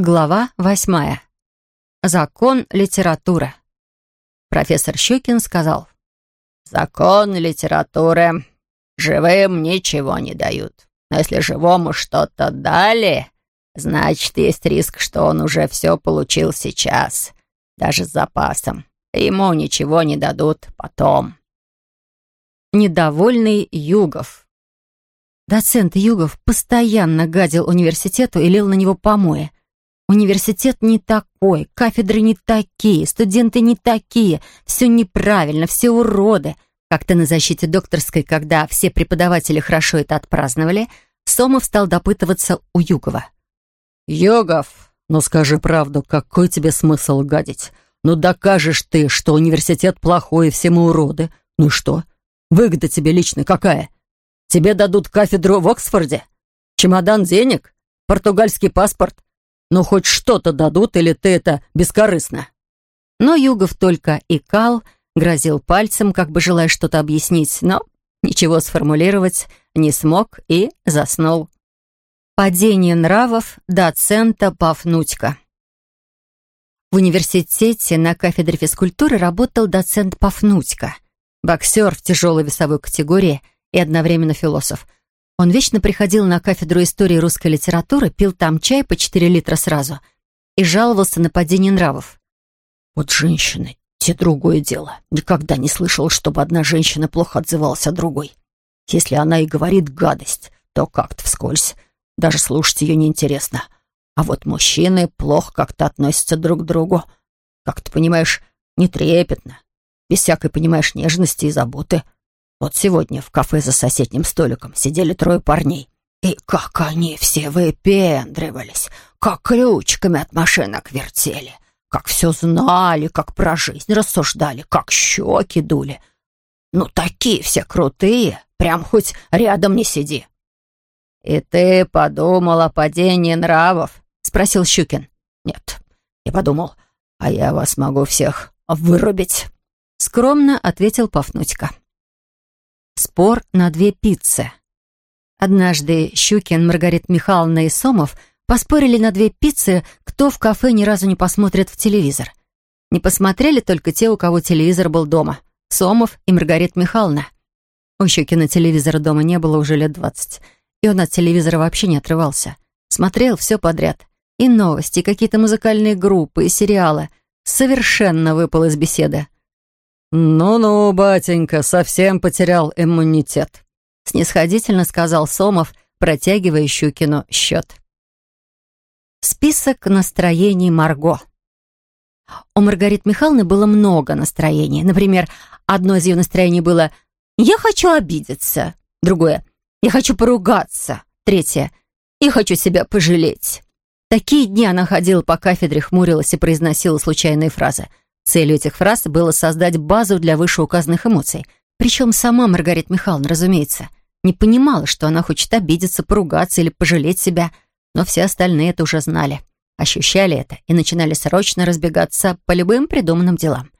Глава восьмая. Закон литературы. Профессор Щукин сказал. «Закон литературы. Живым ничего не дают. Но если живому что-то дали, значит, есть риск, что он уже все получил сейчас, даже с запасом. Ему ничего не дадут потом». Недовольный Югов. Доцент Югов постоянно гадил университету и лил на него помои. Университет не такой, кафедры не такие, студенты не такие, все неправильно, все уроды. Как-то на защите докторской, когда все преподаватели хорошо это отпраздновали, Сомов стал допытываться у Югова. «Югов, ну скажи правду, какой тебе смысл гадить? Ну докажешь ты, что университет плохой и все мы уроды. Ну и что? Выгода тебе лично какая? Тебе дадут кафедру в Оксфорде? Чемодан денег? Португальский паспорт? Ну, хоть что-то дадут, или ты это бескорыстно?» Но Югов только икал, грозил пальцем, как бы желая что-то объяснить, но ничего сформулировать не смог и заснул. Падение нравов доцента Пафнутька. В университете на кафедре физкультуры работал доцент Пафнутька, боксер в тяжелой весовой категории и одновременно философ – он вечно приходил на кафедру истории русской литературы, пил там чай по 4 литра сразу и жаловался на падение нравов. «Вот женщины, те другое дело. Никогда не слышал, чтобы одна женщина плохо отзывалась о другой. Если она и говорит гадость, то как-то вскользь. Даже слушать ее неинтересно. А вот мужчины плохо как-то относятся друг к другу. Как ты понимаешь, нетрепетно. Без всякой, понимаешь, нежности и заботы. Вот сегодня в кафе за соседним столиком сидели трое парней. И как они все выпендривались, как ключиками от машинок вертели, как все знали, как про жизнь рассуждали, как щеки дули. Ну, такие все крутые, прям хоть рядом не сиди. «И ты подумал о падении нравов?» — спросил Щукин. «Нет, я подумал, а я вас могу всех вырубить», — скромно ответил Пафнутька. Спор на две пиццы. Однажды Щукин, Маргарита Михайловна и Сомов поспорили на две пиццы, кто в кафе ни разу не посмотрит в телевизор. Не посмотрели только те, у кого телевизор был дома. Сомов и Маргарита Михайловна. У Щукина телевизора дома не было уже лет двадцать, и он от телевизора вообще не отрывался. Смотрел все подряд. И новости, и какие-то музыкальные группы, и сериалы. Совершенно выпал из беседы. «Ну-ну, батенька, совсем потерял иммунитет», — снисходительно сказал Сомов, протягивая Щукину счет. Список настроений Марго. У Маргариты Михайловны было много настроений. Например, одно из ее настроений было «Я хочу обидеться», другое «Я хочу поругаться», третье «Я хочу себя пожалеть». Такие дни она ходила по кафедре, хмурилась и произносила случайные фразы — Целью этих фраз было создать базу для вышеуказанных эмоций. Причем сама Маргарита Михайловна, разумеется, не понимала, что она хочет обидеться, поругаться или пожалеть себя, но все остальные это уже знали, ощущали это и начинали срочно разбегаться по любым придуманным делам.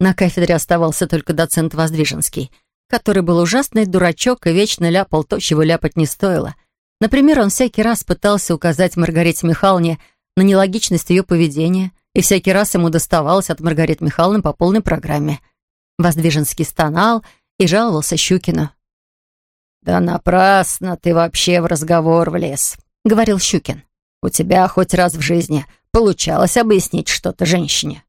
На кафедре оставался только доцент Воздвиженский, который был ужасный дурачок и вечно ляпал то, чего ляпать не стоило. Например, он всякий раз пытался указать Маргарите Михайловне на нелогичность ее поведения — и всякий раз ему доставалось от Маргариты Михайловны по полной программе. Воздвиженский стонал и жаловался Щукину. «Да напрасно ты вообще в разговор влез», — говорил Щукин. «У тебя хоть раз в жизни получалось объяснить что-то женщине?»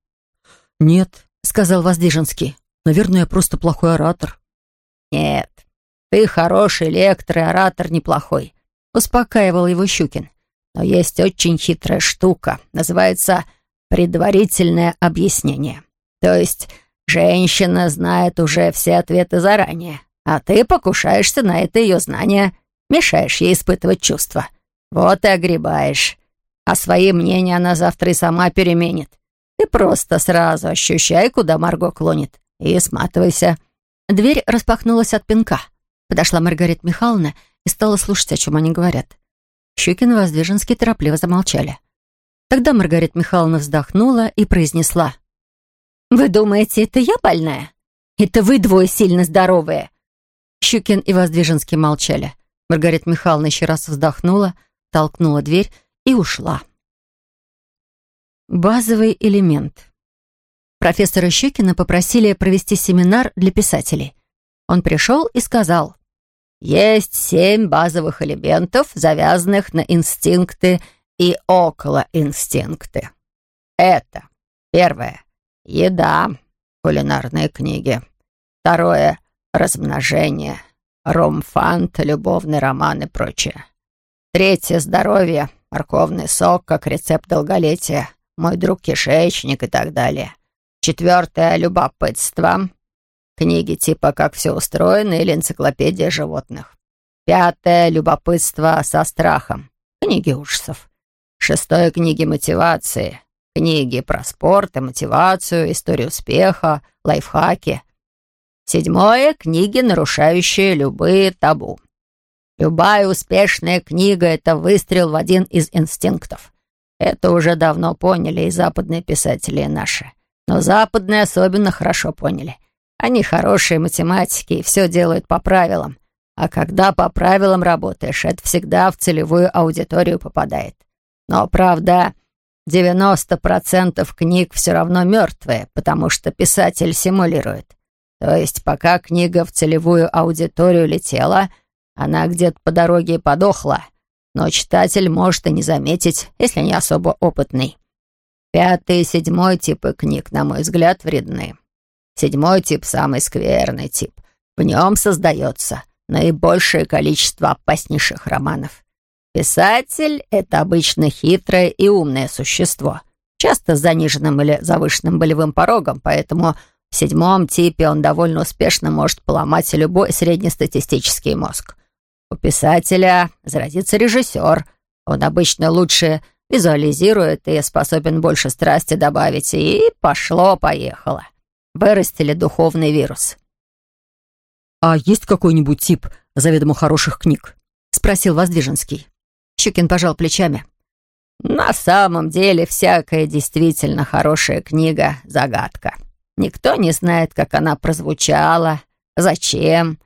«Нет», — сказал Воздвиженский. «Наверное, я просто плохой оратор». «Нет, ты хороший лектор и оратор неплохой», — успокаивал его Щукин. «Но есть очень хитрая штука. Называется предварительное объяснение. То есть женщина знает уже все ответы заранее, а ты покушаешься на это ее знание, мешаешь ей испытывать чувства. Вот и огребаешь. А свои мнения она завтра и сама переменит. Ты просто сразу ощущай, куда Марго клонит, и сматывайся. Дверь распахнулась от пинка. Подошла Маргарита Михайловна и стала слушать, о чем они говорят. Щукин и Воздвиженский торопливо замолчали. Тогда Маргарита Михайловна вздохнула и произнесла. «Вы думаете, это я больная? Это вы двое сильно здоровые!» Щукин и Воздвиженский молчали. Маргарита Михайловна еще раз вздохнула, толкнула дверь и ушла. Базовый элемент. Профессора Щекина попросили провести семинар для писателей. Он пришел и сказал, «Есть семь базовых элементов, завязанных на инстинкты и около инстинкты. Это первое — еда, кулинарные книги. Второе — размножение, ромфант, любовный роман и прочее. Третье — здоровье, морковный сок как рецепт долголетия, мой друг кишечник и так далее. Четвертое — любопытство. Книги типа «Как все устроено» или «Энциклопедия животных». Пятое — любопытство со страхом. Книги ужасов. Шестое — книги мотивации. Книги про спорт и мотивацию, историю успеха, лайфхаки. Седьмое — книги, нарушающие любые табу. Любая успешная книга — это выстрел в один из инстинктов. Это уже давно поняли и западные писатели, и наши. Но западные особенно хорошо поняли. Они хорошие математики и все делают по правилам. А когда по правилам работаешь, это всегда в целевую аудиторию попадает. Но, правда, 90% книг все равно мертвые, потому что писатель симулирует. То есть пока книга в целевую аудиторию летела, она где-то по дороге подохла, но читатель может и не заметить, если не особо опытный. Пятый и седьмой типы книг, на мой взгляд, вредны. Седьмой тип — самый скверный тип. В нем создается наибольшее количество опаснейших романов. Писатель — это обычно хитрое и умное существо, часто с заниженным или завышенным болевым порогом, поэтому в седьмом типе он довольно успешно может поломать любой среднестатистический мозг. У писателя заразится режиссер. Он обычно лучше визуализирует и способен больше страсти добавить. И пошло-поехало. Вырастили духовный вирус. «А есть какой-нибудь тип заведомо хороших книг?» — спросил Воздвиженский. Щукин пожал плечами. «На самом деле всякая действительно хорошая книга — загадка. Никто не знает, как она прозвучала, зачем,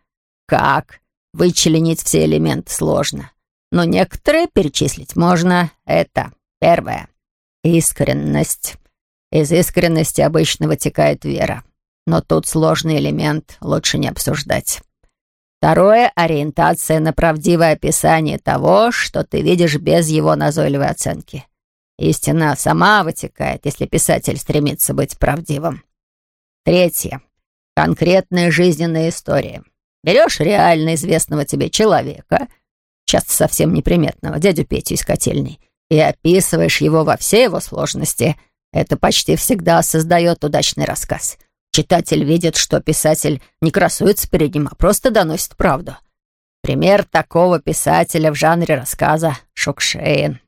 как. Вычленить все элементы сложно. Но некоторые перечислить можно. Это первое. Искренность. Из искренности обычно вытекает вера. Но тут сложный элемент, лучше не обсуждать. Второе — ориентация на правдивое описание того, что ты видишь без его назойливой оценки. Истина сама вытекает, если писатель стремится быть правдивым. Третье — конкретная жизненная история. Берешь реально известного тебе человека, часто совсем неприметного, дядю Петю из котельной, и описываешь его во всей его сложности. Это почти всегда создает удачный рассказ. Читатель видит, что писатель не красуется перед ним, а просто доносит правду. Пример такого писателя в жанре рассказа — Шукшин.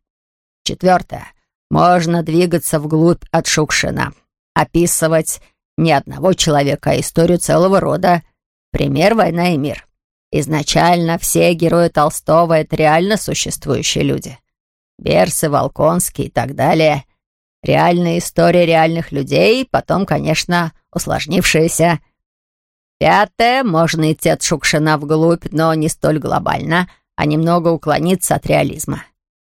Четвертое. Можно двигаться вглубь от Шукшина. Описывать не одного человека, а историю целого рода — Пример «Война и мир». Изначально все герои Толстого — это реально существующие люди. Берсы, Волконский и так далее. Реальная история реальных людей, потом, конечно, усложнившаяся. Пятое, можно идти от Шукшина вглубь, но не столь глобально, а немного уклониться от реализма.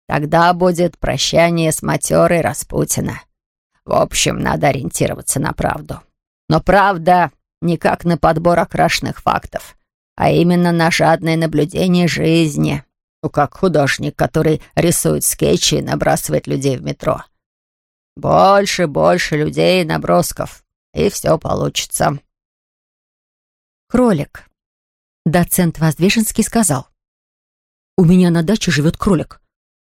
Тогда будет прощание с матерой Распутина. В общем, надо ориентироваться на правду. Но правда не как на подбор окрашенных фактов, а именно на жадное наблюдение жизни. Ну, как художник, который рисует скетчи и набрасывает людей в метро. Больше, больше людей и набросков, и все получится. Кролик. Доцент Воздвиженский сказал. «У меня на даче живет кролик.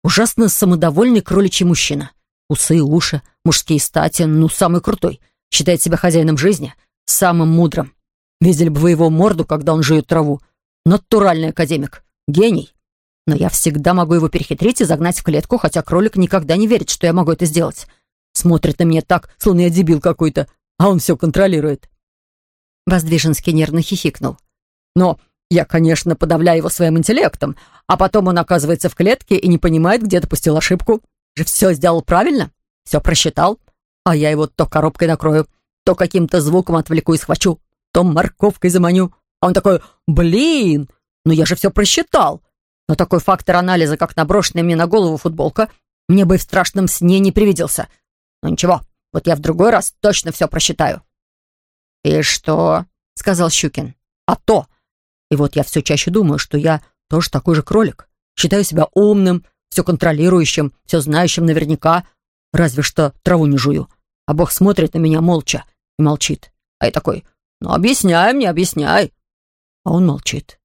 Ужасно самодовольный кроличий мужчина. Усы, уши, мужские стати, ну, самый крутой. Считает себя хозяином жизни — самым мудрым. Видели бы вы его морду, когда он жует траву. Натуральный академик. Гений. Но я всегда могу его перехитрить и загнать в клетку, хотя кролик никогда не верит, что я могу это сделать. Смотрит на меня так, словно я дебил какой-то, а он все контролирует. Воздвиженский нервно хихикнул. Но я, конечно, подавляю его своим интеллектом, а потом он оказывается в клетке и не понимает, где допустил ошибку. Же все сделал правильно, все просчитал, а я его то коробкой накрою, то каким-то звуком отвлеку и схвачу, то морковкой заманю. А он такой, блин, ну я же все просчитал. Но такой фактор анализа, как наброшенная мне на голову футболка, мне бы в страшном сне не привиделся. Ну ничего, вот я в другой раз точно все просчитаю». «И что?» — сказал Щукин. «А то! И вот я все чаще думаю, что я тоже такой же кролик. Считаю себя умным, все контролирующим, все знающим наверняка, разве что траву не жую. А Бог смотрит на меня молча и молчит. А я такой, ну объясняй мне, объясняй. А он молчит.